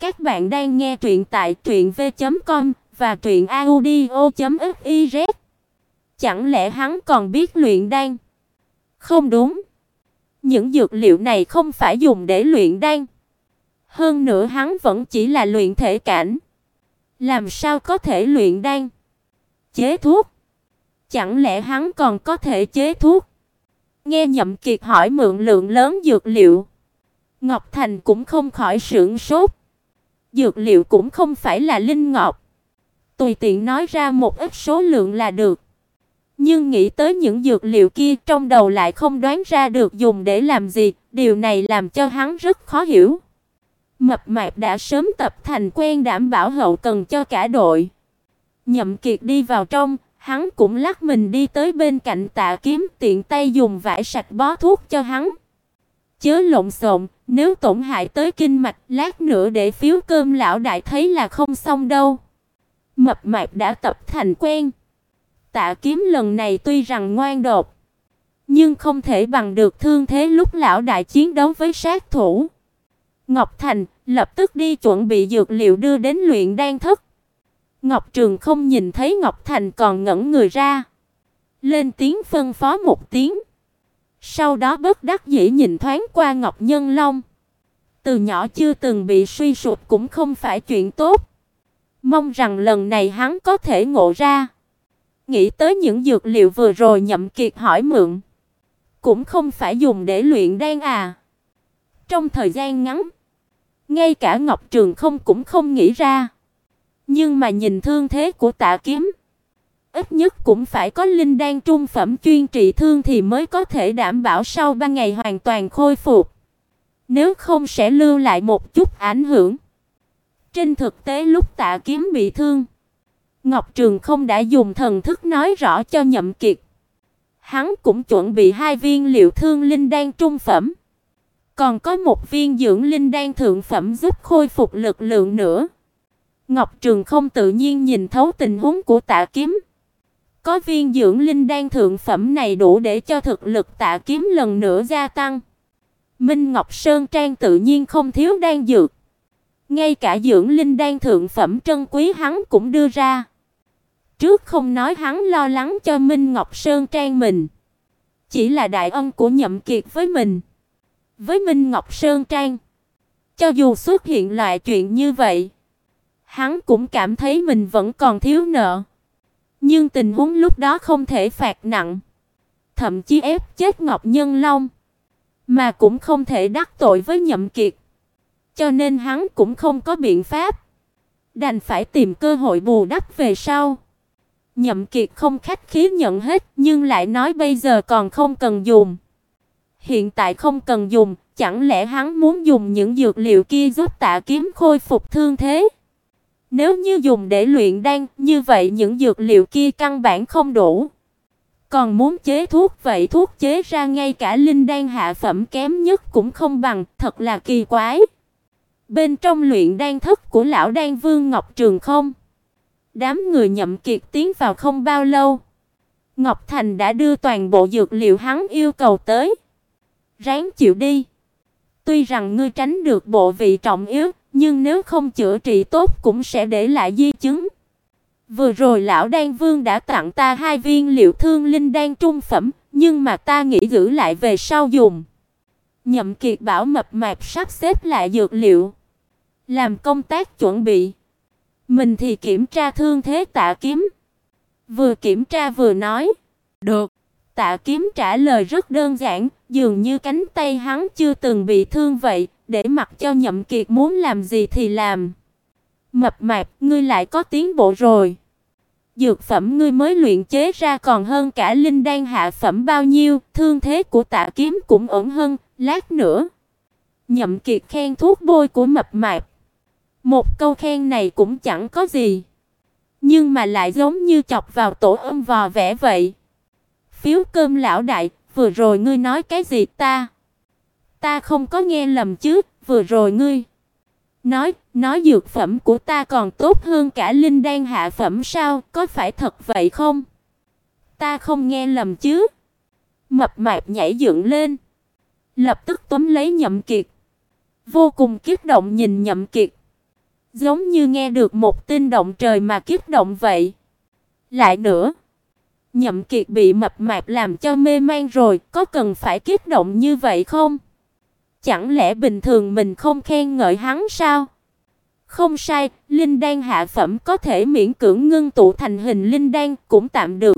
Các bạn đang nghe truyện tại truyệnv.com và truyệnaudio.fiz. Chẳng lẽ hắn còn biết luyện đan? Không đúng. Những dược liệu này không phải dùng để luyện đan. Hơn nữa hắn vẫn chỉ là luyện thể cảnh. Làm sao có thể luyện đan? Chế thuốc? Chẳng lẽ hắn còn có thể chế thuốc? Nghe Nhậm Kiệt hỏi mượn lượng lớn dược liệu, Ngọc Thành cũng không khỏi sửng sốt. Dược liệu cũng không phải là linh ngọc, tùy tiện nói ra một ít số lượng là được. Nhưng nghĩ tới những dược liệu kia trong đầu lại không đoán ra được dùng để làm gì, điều này làm cho hắn rất khó hiểu. Mập mạp đã sớm tập thành quen đảm bảo hậu cần cho cả đội. Nhậm Kiệt đi vào trong, hắn cũng lắc mình đi tới bên cạnh Tạ Kiếm, tiện tay dùng vải sạch bó thuốc cho hắn. Chớ lộn xộn, nếu tổn hại tới kinh mạch, lát nữa để phiếu cơm lão đại thấy là không xong đâu. Mập mạp đã tập thành quen. Tạ Kiếm lần này tuy rằng ngoan đột, nhưng không thể bằng được thương thế lúc lão đại chiến đấu với sát thủ. Ngọc Thành lập tức đi chuẩn bị dược liệu đưa đến luyện đan thất. Ngọc Trường không nhìn thấy Ngọc Thành còn ngẩn người ra, lên tiếng phân phó một tiếng. Sau đó bất đắc dĩ nhìn thoáng qua Ngọc Nhân Long. Từ nhỏ chưa từng bị suy sụp cũng không phải chuyện tốt. Mong rằng lần này hắn có thể ngộ ra. Nghĩ tới những dược liệu vừa rồi Nhậm Kiệt hỏi mượn, cũng không phải dùng để luyện đan à? Trong thời gian ngắn, ngay cả Ngọc Trường không cũng không nghĩ ra. Nhưng mà nhìn thương thế của Tạ Kiếm, ít nhất cũng phải có linh đan trung phẩm chuyên trị thương thì mới có thể đảm bảo sau 3 ngày hoàn toàn khôi phục. Nếu không sẽ lưu lại một chút ảnh hưởng. Trên thực tế lúc Tạ Kiếm bị thương, Ngọc Trường không đã dùng thần thức nói rõ cho Nhậm Kiệt. Hắn cũng chuẩn bị hai viên liệu thương linh đan trung phẩm, còn có một viên dưỡng linh đan thượng phẩm giúp khôi phục lực lượng nữa. Ngọc Trường không tự nhiên nhìn thấu tình huống của Tạ Kiếm. Có viên dưỡng linh đan thượng phẩm này đủ để cho thực lực Tạ Kiếm lần nữa gia tăng. Minh Ngọc Sơn Trang tự nhiên không thiếu đan dược. Ngay cả dưỡng linh đan thượng phẩm trân quý hắn cũng đưa ra. Trước không nói hắn lo lắng cho Minh Ngọc Sơn Trang mình, chỉ là đại ân của Nhậm Kiệt với mình, với Minh Ngọc Sơn Trang. Cho dù xuất hiện loại chuyện như vậy, hắn cũng cảm thấy mình vẫn còn thiếu nợ. Nhưng tình huống lúc đó không thể phạt nặng, thậm chí ép chết Ngọc Nhân Long, mà cũng không thể đắc tội với Nhậm Kiệt. Cho nên hắn cũng không có biện pháp, đành phải tìm cơ hội bù đắp về sau. Nhậm Kiệt không khách khí nhận hết, nhưng lại nói bây giờ còn không cần dùng. Hiện tại không cần dùng, chẳng lẽ hắn muốn dùng những dược liệu kia giúp Tạ Kiếm khôi phục thương thế? Nếu như dùng để luyện đan, như vậy những dược liệu kia căn bản không đủ. Còn muốn chế thuốc vậy thuốc chế ra ngay cả linh đan hạ phẩm kém nhất cũng không bằng, thật là kỳ quái. Bên trong luyện đan thất của lão đan vương Ngọc Trường không, đám người nhậm kiệt tiến vào không bao lâu. Ngọc Thành đã đưa toàn bộ dược liệu hắn yêu cầu tới. Ráng chịu đi. Tuy rằng ngươi tránh được bộ vị trọng yếu, nhưng nếu không chữa trị tốt cũng sẽ để lại di chứng. Vừa rồi lão Đan Vương đã tặng ta hai viên liệu thương linh đan trung phẩm, nhưng mà ta nghĩ giữ lại về sau dùng. Nhậm Kiệt bảo mập mạp sắp xếp lại dược liệu, làm công tác chuẩn bị. Mình thì kiểm tra thương thế Tạ Kiếm. Vừa kiểm tra vừa nói, "Được." Tạ Kiếm trả lời rất đơn giản, dường như cánh tay hắn chưa từng bị thương vậy, để mặc cho Nhậm Kiệt muốn làm gì thì làm. Mập mạp, ngươi lại có tiến bộ rồi. Dược phẩm ngươi mới luyện chế ra còn hơn cả linh đan hạ phẩm bao nhiêu, thương thế của Tạ Kiếm cũng ổn hơn, lát nữa. Nhậm Kiệt khen thuốc bôi của mập mạp. Một câu khen này cũng chẳng có gì, nhưng mà lại giống như chọc vào tổ ong vò vẽ vậy. Phiếu cơm lão đại, vừa rồi ngươi nói cái gì ta? Ta không có nghe lầm chứ, vừa rồi ngươi nói, nói dược phẩm của ta còn tốt hơn cả linh đan hạ phẩm sao, có phải thật vậy không? Ta không nghe lầm chứ? Mập mạp nhảy dựng lên, lập tức túm lấy Nhậm Kiệt. Vô cùng kích động nhìn Nhậm Kiệt. Giống như nghe được một tin động trời mà kích động vậy. Lại nữa, Nhậm Kiệt bị mập mạp làm cho mê man rồi, có cần phải kích động như vậy không? Chẳng lẽ bình thường mình không khen ngợi hắn sao? Không sai, linh đan hạ phẩm có thể miễn cưỡng ngưng tụ thành hình linh đan cũng tạm được.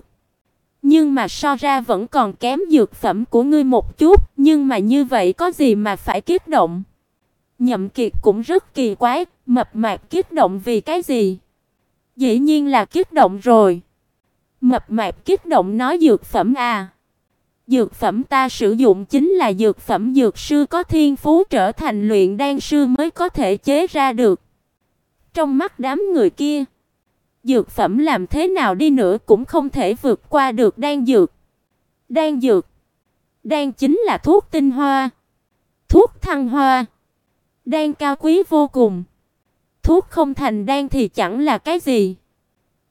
Nhưng mà so ra vẫn còn kém dược phẩm của ngươi một chút, nhưng mà như vậy có gì mà phải kích động? Nhậm Kiệt cũng rất kỳ quái, mập mạp kích động vì cái gì? Dĩ nhiên là kích động rồi. Mập mạp kích động nói dược phẩm à? Dược phẩm ta sử dụng chính là dược phẩm dược sư có thiên phú trở thành luyện đan sư mới có thể chế ra được. Trong mắt đám người kia, dược phẩm làm thế nào đi nữa cũng không thể vượt qua được đan dược. Đan dược, đan chính là thuốc tinh hoa, thuốc thăng hoa, đan cao quý vô cùng. Thuốc không thành đan thì chẳng là cái gì.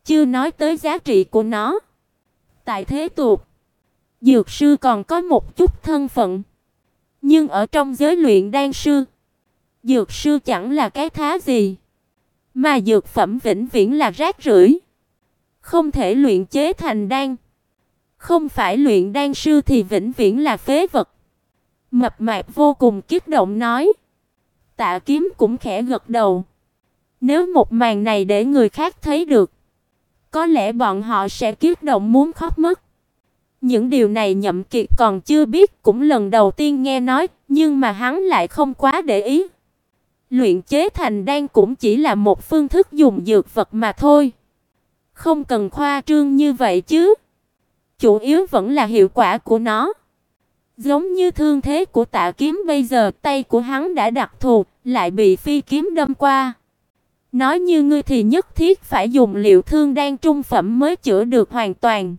Chưa nói tới giá trị của nó. Tại thế tục, dược sư còn có một chút thân phận. Nhưng ở trong giới luyện đan sư, dược sư chẳng là cái thá gì. Mà dược phẩm vĩnh viễn là rác rưởi, không thể luyện chế thành đan. Không phải luyện đan sư thì vĩnh viễn là phế vật. Mập mạp vô cùng kích động nói. Tạ Kiếm cũng khẽ gật đầu. Nếu một màn này để người khác thấy được, có lẽ bọn họ sẽ kích động muốn khóc mất. Những điều này Nhậm Kiệt còn chưa biết, cũng lần đầu tiên nghe nói, nhưng mà hắn lại không quá để ý. Luyện chế thành đan cũng chỉ là một phương thức dùng dược vật mà thôi. Không cần khoa trương như vậy chứ. Chủ yếu vẫn là hiệu quả của nó. Giống như thương thế của Tạ Kiếm bây giờ, tay của hắn đã đặc thù, lại bị phi kiếm đâm qua. Nói như ngươi thì nhất thiết phải dùng liệu thương đan trung phẩm mới chữa được hoàn toàn.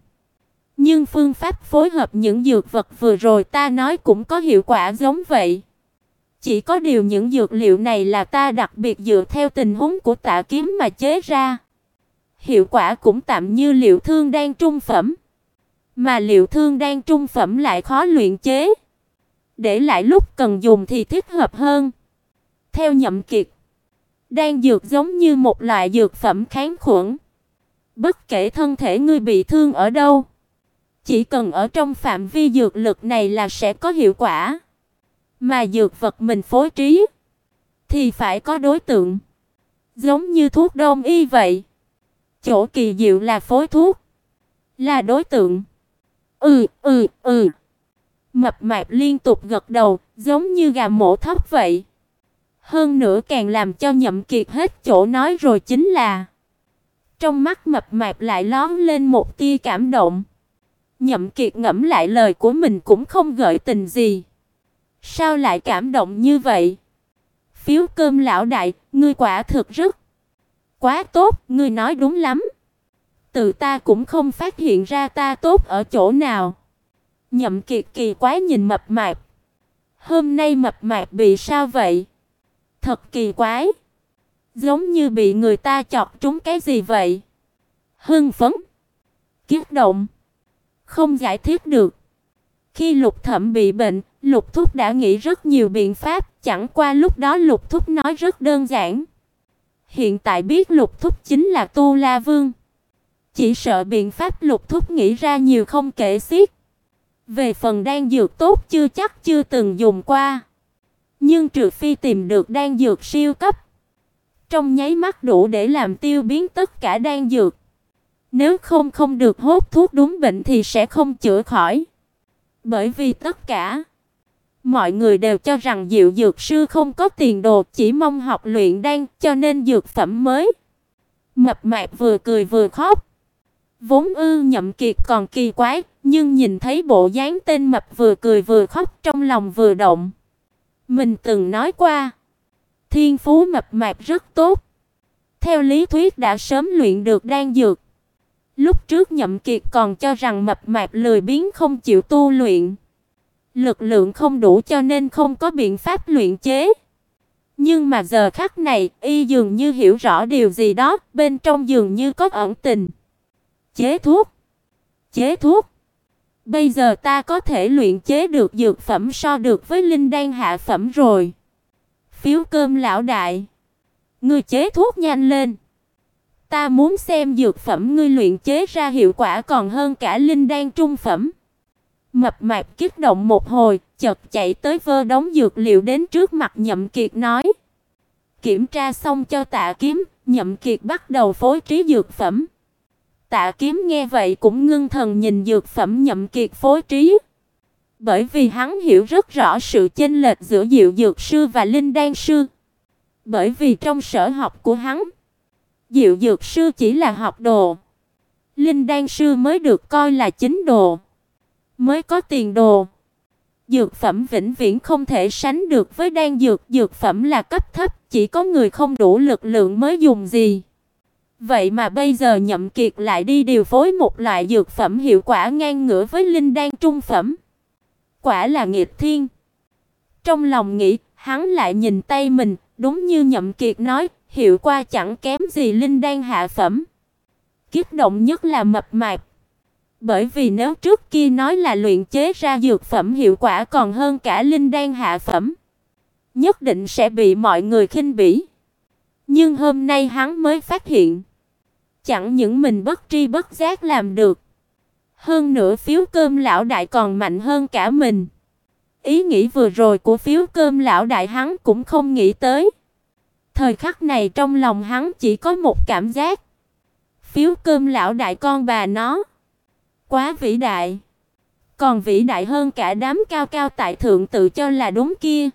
Nhưng phương pháp phối hợp những dược vật vừa rồi ta nói cũng có hiệu quả giống vậy. Chỉ có điều những dược liệu này là ta đặc biệt dựa theo tình huống của Tạ Kiếm mà chế ra. Hiệu quả cũng tạm như liệu thương đan trung phẩm, mà liệu thương đan trung phẩm lại khó luyện chế. Để lại lúc cần dùng thì thích hợp hơn. Theo Nhậm Kiệt, đan dược giống như một loại dược phẩm kháng khuẩn. Bất kể thân thể ngươi bị thương ở đâu, chỉ cần ở trong phạm vi dược lực này là sẽ có hiệu quả. Mà dược vật mình phối trí thì phải có đối tượng, giống như thuốc đông y vậy. Chỗ kỳ diệu là phối thuốc, là đối tượng. Ừ, ừ, ừ. Mập mạp liên tục gật đầu, giống như gà mổ thóc vậy. Hơn nữa càng làm cho Nhậm Kiệt hết chỗ nói rồi chính là trong mắt mập mạp lại lóe lên một tia cảm động. Nhậm Kiệt ngẫm lại lời của mình cũng không gợi tình gì. Sao lại cảm động như vậy? Phiếu cơm lão đại, ngươi quả thực rất quá tốt, ngươi nói đúng lắm. Tự ta cũng không phát hiện ra ta tốt ở chỗ nào. Nhậm Kiệt kỳ quái nhìn mập mạp. Hôm nay mập mạp bị sao vậy? Thật kỳ quái. Giống như bị người ta chọc trúng cái gì vậy? Hưng phấn, kích động, không giải thích được. Khi Lục Thẩm bị bệnh, Lục Thúc đã nghĩ rất nhiều biện pháp, chẳng qua lúc đó Lục Thúc nói rất đơn giản. Hiện tại biết Lục Thúc chính là Tu La Vương. Chỉ sợ biện pháp Lục Thúc nghĩ ra nhiều không kể xiết. Về phần đan dược tốt chưa chắc chưa từng dùng qua. Nhưng trừ phi tìm được đan dược siêu cấp, trong nháy mắt đủ để làm tiêu biến tất cả đan dược. Nếu không không được hốt thuốc đúng bệnh thì sẽ không chữa khỏi. Bởi vì tất cả mọi người đều cho rằng Diệu dược sư không có tiền đồ, chỉ mong học luyện đan, cho nên dược phẩm mới. Mập mạp vừa cười vừa khóc. Vốn ư Nhậm Kiệt còn kỳ quái, nhưng nhìn thấy bộ dáng tên mập vừa cười vừa khóc, trong lòng vừa động. Mình từng nói qua, thiên phú mập mạp rất tốt. Theo lý thuyết đã sớm luyện được đan dược. Lúc trước Nhậm Kiệt còn cho rằng mập mạp lười biếng không chịu tu luyện, lực lượng không đủ cho nên không có biện pháp luyện chế. Nhưng mà giờ khắc này, y dường như hiểu rõ điều gì đó, bên trong dường như có ẩn tình. Chế thuốc, chế thuốc. Bây giờ ta có thể luyện chế được dược phẩm so được với linh đan hạ phẩm rồi. Phiếu cơm lão đại. Ngươi chế thuốc nhanh lên. Ta muốn xem dược phẩm ngươi luyện chế ra hiệu quả còn hơn cả linh đan trung phẩm. Mập mạp kích động một hồi, chợt chạy tới vơ đống dược liệu đến trước mặt Nhậm Kiệt nói: Kiểm tra xong cho Tạ Kiếm, Nhậm Kiệt bắt đầu phối trí dược phẩm. Tạ Kiếm nghe vậy cũng ngưng thần nhìn dược phẩm Nhậm Kiệt phối trí. Bởi vì hắn hiểu rất rõ sự chênh lệch giữa Diệu Dược sư và Linh Đan sư. Bởi vì trong sở học của hắn, Diệu Dược sư chỉ là học đồ, Linh Đan sư mới được coi là chính đồ, mới có tiền đồ. Dược phẩm vĩnh viễn không thể sánh được với đan dược, dược phẩm là cấp thấp, chỉ có người không đủ lực lượng mới dùng gì. Vậy mà bây giờ Nhậm Kiệt lại đi điều phối một loại dược phẩm hiệu quả ngang ngửa với linh đan trung phẩm. Quả là nghịch thiên. Trong lòng nghĩ, hắn lại nhìn tay mình, đúng như Nhậm Kiệt nói, hiệu quả chẳng kém gì linh đan hạ phẩm. Kích động nhất là mập mạp. Bởi vì nếu trước kia nói là luyện chế ra dược phẩm hiệu quả còn hơn cả linh đan hạ phẩm, nhất định sẽ bị mọi người khinh bỉ. Nhưng hôm nay hắn mới phát hiện, chẳng những mình bất tri bất giác làm được, hơn nữa phiếu cơm lão đại còn mạnh hơn cả mình. Ý nghĩ vừa rồi của phiếu cơm lão đại hắn cũng không nghĩ tới. Thời khắc này trong lòng hắn chỉ có một cảm giác. Phiếu cơm lão đại con bà nó quá vĩ đại. Còn vĩ đại hơn cả đám cao cao tại thượng tự cho là đúng kia.